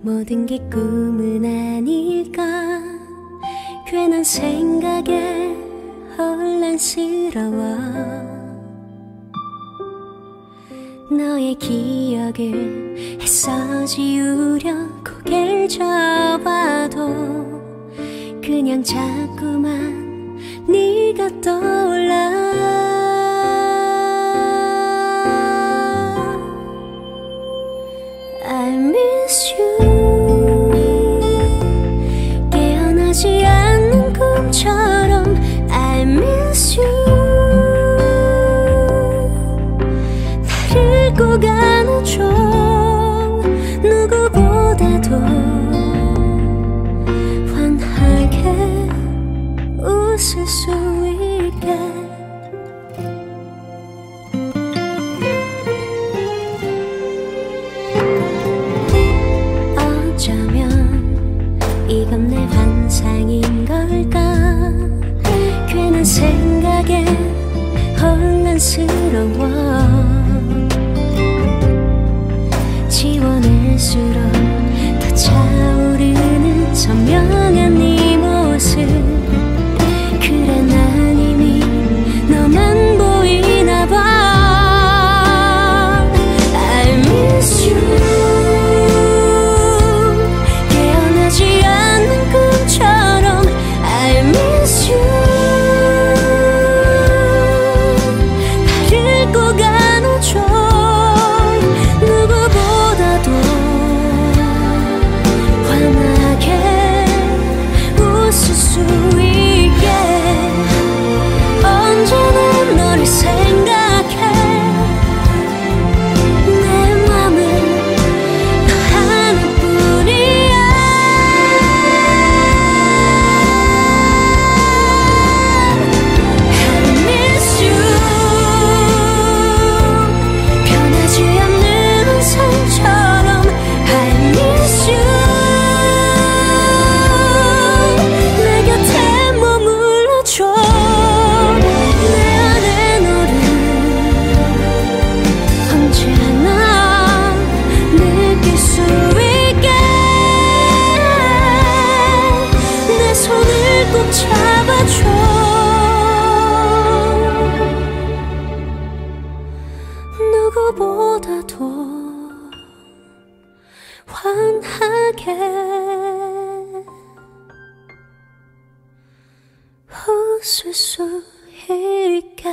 모든 게 꿈은 아닐까. 괜한 생각에 혼란스러워. 너의 기억을 애써 지우려 고개를 접어도 그냥 자꾸만 네가 떠올라 웃을 수 있게. 어쩌면 이건 내 환상인 걸까? 괜한 생각에 혼란스러워. 지워낼 수 miss you 꼭 잡아줘. 누구보다도 환하게 웃을 수 있게.